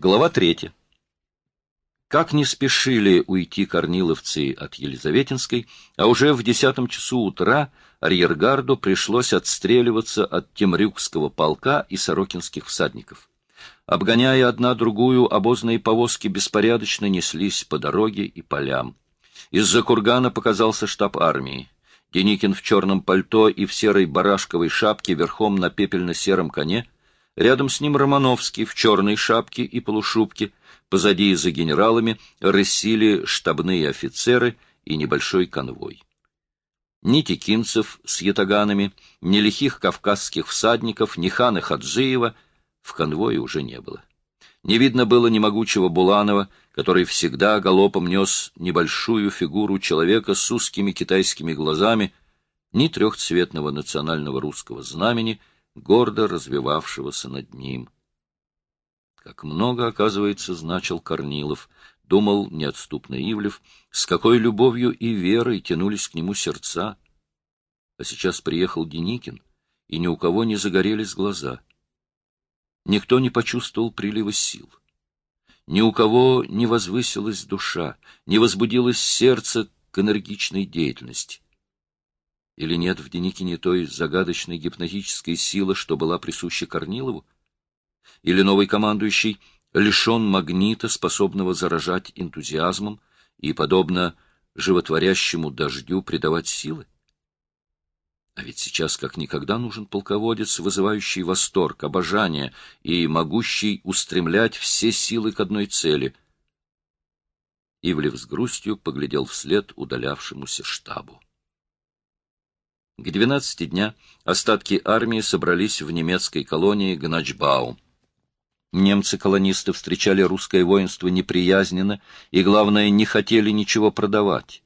Глава третья. Как не спешили уйти корниловцы от Елизаветинской, а уже в десятом часу утра арьергарду пришлось отстреливаться от Темрюкского полка и сорокинских всадников. Обгоняя одна другую, обозные повозки беспорядочно неслись по дороге и полям. Из-за кургана показался штаб армии. Деникин в черном пальто и в серой барашковой шапке верхом на пепельно-сером коне — Рядом с ним Романовский в черной шапке и полушубке. Позади за генералами рысили штабные офицеры и небольшой конвой. Ни текинцев с ятаганами, ни лихих кавказских всадников, ни хана Хаджиева в конвое уже не было. Не видно было ни могучего Буланова, который всегда галопом нес небольшую фигуру человека с узкими китайскими глазами, ни трехцветного национального русского знамени — гордо развивавшегося над ним. Как много, оказывается, значил Корнилов, думал неотступно Ивлев, с какой любовью и верой тянулись к нему сердца. А сейчас приехал Деникин, и ни у кого не загорелись глаза. Никто не почувствовал прилива сил. Ни у кого не возвысилась душа, не возбудилось сердце к энергичной деятельности. Или нет в Деникине той загадочной гипнотической силы, что была присуща Корнилову? Или новый командующий лишен магнита, способного заражать энтузиазмом и, подобно животворящему дождю, придавать силы? А ведь сейчас как никогда нужен полководец, вызывающий восторг, обожание и могущий устремлять все силы к одной цели. Ивлев с грустью поглядел вслед удалявшемуся штабу. К 12 дня остатки армии собрались в немецкой колонии Гначбау. Немцы-колонисты встречали русское воинство неприязненно и, главное, не хотели ничего продавать.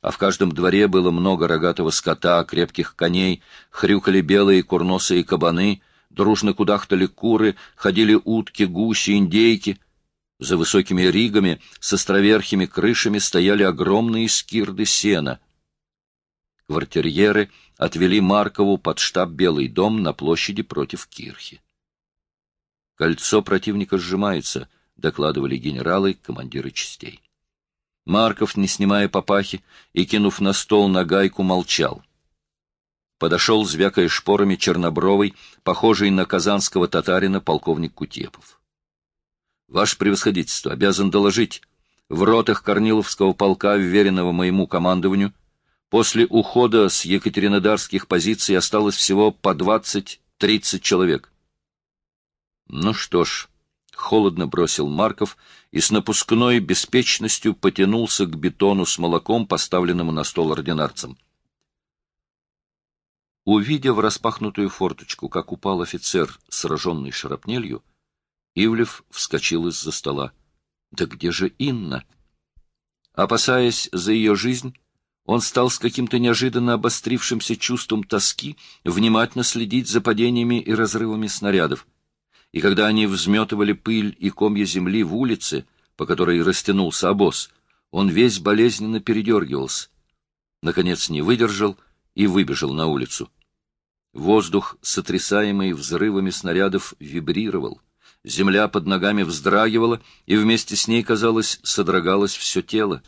А в каждом дворе было много рогатого скота, крепких коней, хрюкали белые курносые кабаны, дружно кудахтали куры, ходили утки, гуси, индейки. За высокими ригами с островерхими крышами стояли огромные скирды сена. Квартирьеры отвели Маркову под штаб Белый дом на площади против Кирхи. «Кольцо противника сжимается», — докладывали генералы, командиры частей. Марков, не снимая папахи и кинув на стол на гайку, молчал. Подошел, звякая шпорами, чернобровый, похожий на казанского татарина, полковник Кутепов. — Ваше превосходительство, обязан доложить. В ротах Корниловского полка, вверенного моему командованию, После ухода с екатеринодарских позиций осталось всего по 20-30 человек. Ну что ж, холодно бросил Марков и с напускной беспечностью потянулся к бетону с молоком, поставленному на стол ординарцем. Увидев распахнутую форточку, как упал офицер, сраженный шарапнелью, Ивлев вскочил из-за стола. Да где же Инна? Опасаясь за ее жизнь, он стал с каким-то неожиданно обострившимся чувством тоски внимательно следить за падениями и разрывами снарядов. И когда они взметывали пыль и комья земли в улице, по которой растянулся обоз, он весь болезненно передергивался. Наконец не выдержал и выбежал на улицу. Воздух, сотрясаемый взрывами снарядов, вибрировал. Земля под ногами вздрагивала, и вместе с ней, казалось, содрогалось все тело.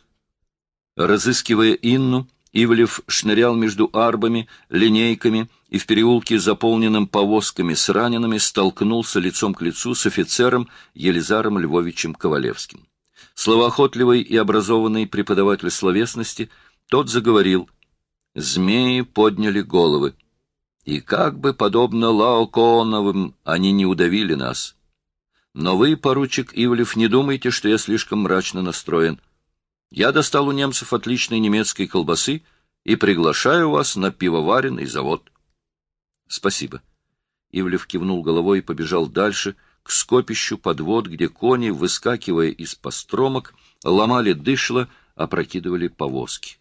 Разыскивая Инну, Ивлев шнырял между арбами, линейками и в переулке, заполненном повозками с ранеными, столкнулся лицом к лицу с офицером Елизаром Львовичем Ковалевским. Словоохотливый и образованный преподаватель словесности, тот заговорил. Змеи подняли головы. И как бы, подобно Лаоконовым, они не удавили нас. Но вы, поручик Ивлев, не думайте, что я слишком мрачно настроен. Я достал у немцев отличной немецкой колбасы и приглашаю вас на пивоваренный завод. — Спасибо. Ивлев кивнул головой и побежал дальше, к скопищу подвод, где кони, выскакивая из постромок, ломали дышло, опрокидывали повозки.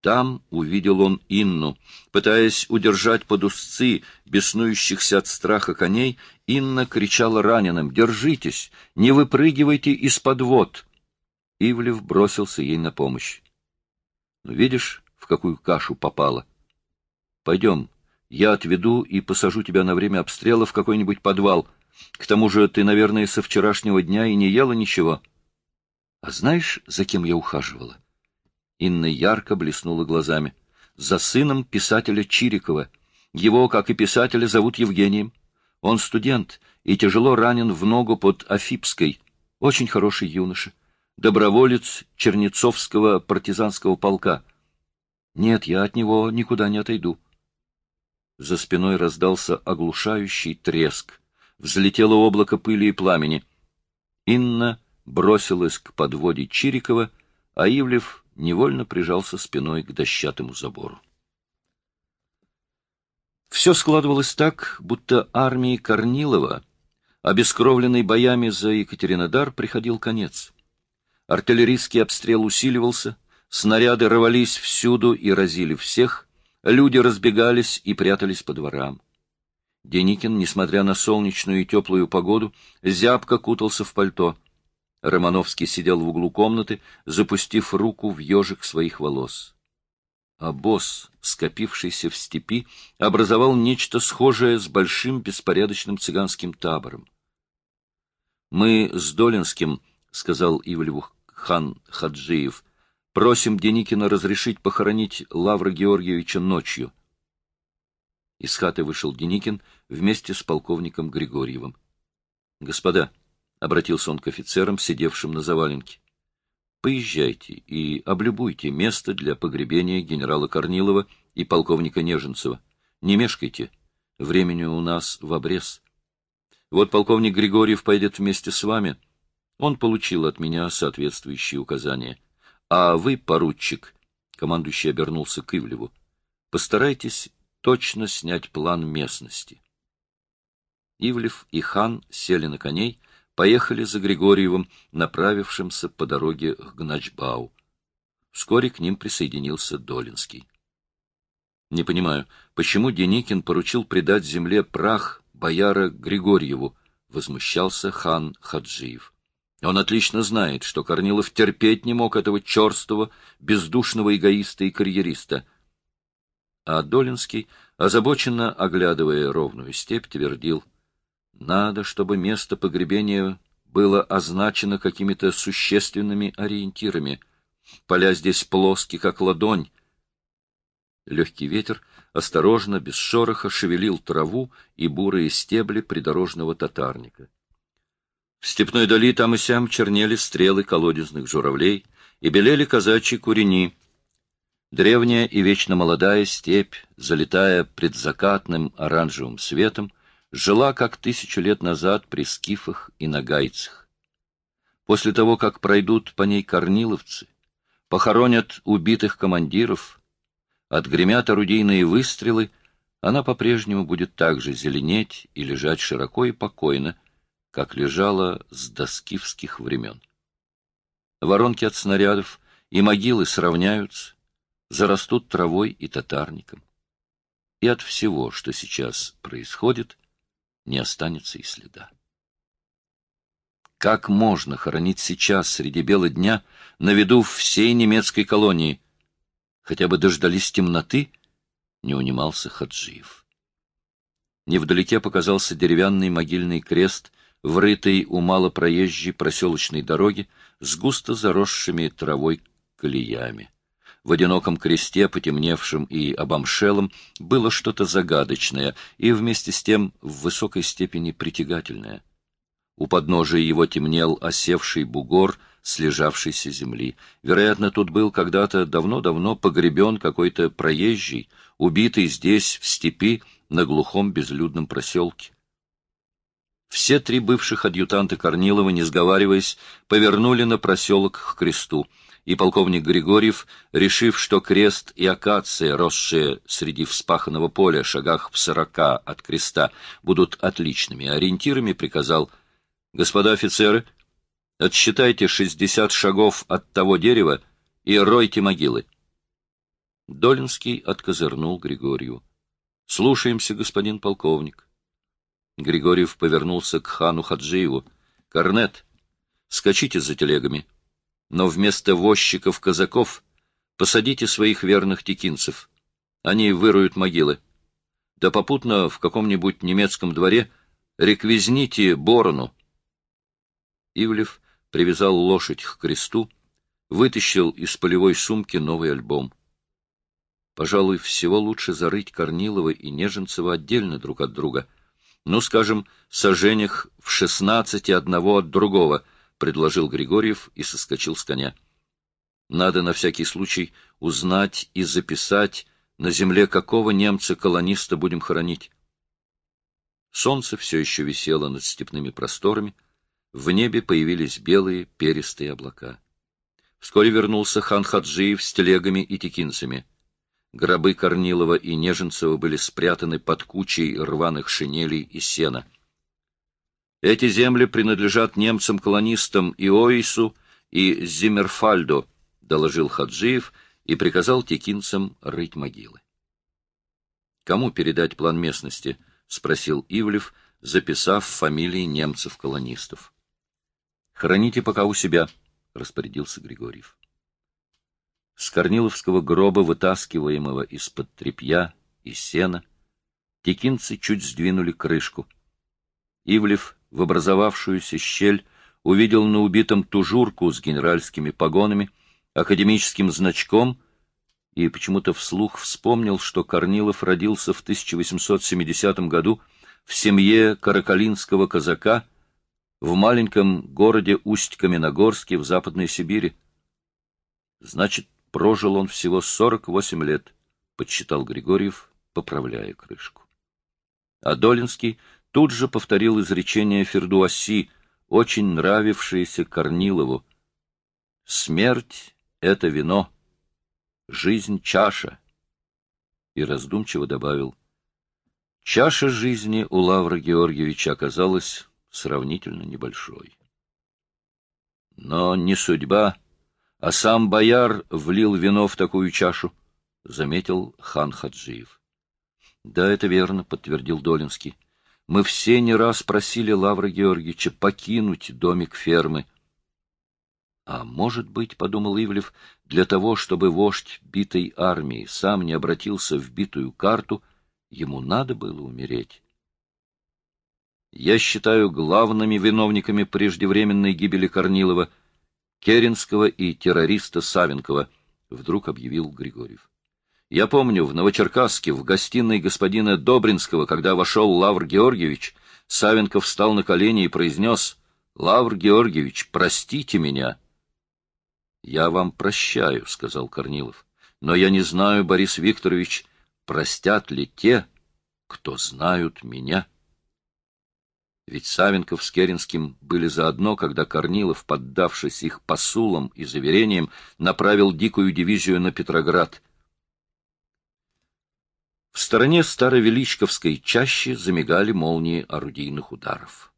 Там увидел он Инну. Пытаясь удержать под узцы беснующихся от страха коней, Инна кричала раненым «Держитесь! Не выпрыгивайте из подвод!» Ивлев бросился ей на помощь. Ну, видишь, в какую кашу попала. Пойдем, я отведу и посажу тебя на время обстрела в какой-нибудь подвал. К тому же ты, наверное, со вчерашнего дня и не ела ничего. А знаешь, за кем я ухаживала? Инна ярко блеснула глазами. За сыном писателя Чирикова. Его, как и писателя, зовут Евгением. Он студент и тяжело ранен в ногу под Афипской. Очень хороший юноша. Доброволец Чернецовского партизанского полка. Нет, я от него никуда не отойду. За спиной раздался оглушающий треск. Взлетело облако пыли и пламени. Инна бросилась к подводе Чирикова, а Ивлев невольно прижался спиной к дощатому забору. Все складывалось так, будто армии Корнилова, обескровленной боями за Екатеринодар, приходил конец. Артиллерийский обстрел усиливался, снаряды рвались всюду и разили всех, люди разбегались и прятались по дворам. Деникин, несмотря на солнечную и теплую погоду, зябко кутался в пальто. Романовский сидел в углу комнаты, запустив руку в ежик своих волос. А босс, скопившийся в степи, образовал нечто схожее с большим беспорядочным цыганским табором. «Мы с Долинским», — сказал Ивлеву хан Хаджиев, — «просим Деникина разрешить похоронить Лавра Георгиевича ночью». Из хаты вышел Деникин вместе с полковником Григорьевым. «Господа», — обратился он к офицерам, сидевшим на заваленке, — «поезжайте и облюбуйте место для погребения генерала Корнилова и полковника Неженцева. Не мешкайте, времени у нас в обрез. Вот полковник Григорьев пойдет вместе с вами. Он получил от меня соответствующие указания. А вы, поручик, — командующий обернулся к Ивлеву, — постарайтесь точно снять план местности. Ивлев и хан сели на коней, поехали за Григорьевым, направившимся по дороге к Гначбау. Вскоре к ним присоединился Долинский. Не понимаю, почему Деникин поручил предать земле прах бояра Григорьеву, возмущался хан Хаджиев. Он отлично знает, что Корнилов терпеть не мог этого черстого, бездушного эгоиста и карьериста — а Долинский, озабоченно оглядывая ровную степь, твердил, «Надо, чтобы место погребения было означено какими-то существенными ориентирами. Поля здесь плоски, как ладонь». Легкий ветер осторожно, без шороха, шевелил траву и бурые стебли придорожного татарника. В степной дали там и сям чернели стрелы колодезных журавлей и белели казачьи курени — Древняя и вечно молодая степь, залитая предзакатным оранжевым светом, жила, как тысячу лет назад, при скифах и нагайцах. После того, как пройдут по ней корниловцы, похоронят убитых командиров, отгремят орудийные выстрелы, она по-прежнему будет так же зеленеть и лежать широко и покойно, как лежала с доскифских времен. Воронки от снарядов и могилы сравняются, зарастут травой и татарником. И от всего, что сейчас происходит, не останется и следа. Как можно хоронить сейчас, среди бела дня, на виду всей немецкой колонии? Хотя бы дождались темноты, не унимался Хаджиев. Невдалеке показался деревянный могильный крест, врытый у малопроезжей проселочной дороги с густо заросшими травой колеями. В одиноком кресте, потемневшем и обомшелом, было что-то загадочное и вместе с тем в высокой степени притягательное. У подножия его темнел осевший бугор слежавшейся земли. Вероятно, тут был когда-то давно-давно погребен какой-то проезжий, убитый здесь, в степи, на глухом безлюдном проселке. Все три бывших адъютанта Корнилова, не сговариваясь, повернули на проселок к кресту — и полковник Григорьев, решив, что крест и акация, росшие среди вспаханного поля, шагах в сорока от креста, будут отличными ориентирами, приказал «Господа офицеры, отсчитайте шестьдесят шагов от того дерева и ройте могилы». Долинский откозырнул Григорию. «Слушаемся, господин полковник». Григорьев повернулся к хану Хаджиеву. «Корнет, скачите за телегами» но вместо возчиков-казаков посадите своих верных текинцев. Они выруют могилы. Да попутно в каком-нибудь немецком дворе реквизните Борону. Ивлев привязал лошадь к кресту, вытащил из полевой сумки новый альбом. Пожалуй, всего лучше зарыть Корнилова и Неженцева отдельно друг от друга. Ну, скажем, сожжениях в шестнадцати одного от другого, — предложил Григорьев и соскочил с коня. Надо на всякий случай узнать и записать, на земле какого немца-колониста будем хоронить. Солнце все еще висело над степными просторами, в небе появились белые перистые облака. Вскоре вернулся хан Хаджиев с телегами и текинцами. Гробы Корнилова и Неженцева были спрятаны под кучей рваных шинелей и сена. Эти земли принадлежат немцам-колонистам Иоису и Зиммерфальдо, доложил Хаджиев и приказал текинцам рыть могилы. Кому передать план местности? спросил Ивлев, записав фамилии немцев-колонистов. Храните пока у себя, распорядился Григорьев. С Корниловского гроба, вытаскиваемого из-под тряпья и сена, текинцы чуть сдвинули крышку. Ивлев в образовавшуюся щель увидел на убитом тужурку с генеральскими погонами, академическим значком и почему-то вслух вспомнил, что Корнилов родился в 1870 году в семье каракалинского казака в маленьком городе Усть-Каменогорске в Западной Сибири. Значит, прожил он всего 48 лет, подсчитал Григорьев, поправляя крышку. А Долинский тут же повторил изречение Фердуаси, очень нравившееся Корнилову. «Смерть — это вино» жизнь — чаша. И раздумчиво добавил, чаша жизни у Лавра Георгиевича оказалась сравнительно небольшой. Но не судьба, а сам бояр влил вино в такую чашу, — заметил хан Хаджиев. — Да, это верно, — подтвердил Долинский. — Мы все не раз просили Лавра Георгиевича покинуть домик фермы, а может быть, — подумал Ивлев, — для того, чтобы вождь битой армии сам не обратился в битую карту, ему надо было умереть. Я считаю главными виновниками преждевременной гибели Корнилова Керенского и террориста Савенкова, — вдруг объявил Григорьев. Я помню, в Новочеркасске, в гостиной господина Добринского, когда вошел Лавр Георгиевич, Савенков встал на колени и произнес «Лавр Георгиевич, простите меня». — Я вам прощаю, — сказал Корнилов. — Но я не знаю, Борис Викторович, простят ли те, кто знают меня. Ведь Савенков с Керенским были заодно, когда Корнилов, поддавшись их посулам и заверениям, направил дикую дивизию на Петроград. В стороне Старовеличковской чаще замигали молнии орудийных ударов.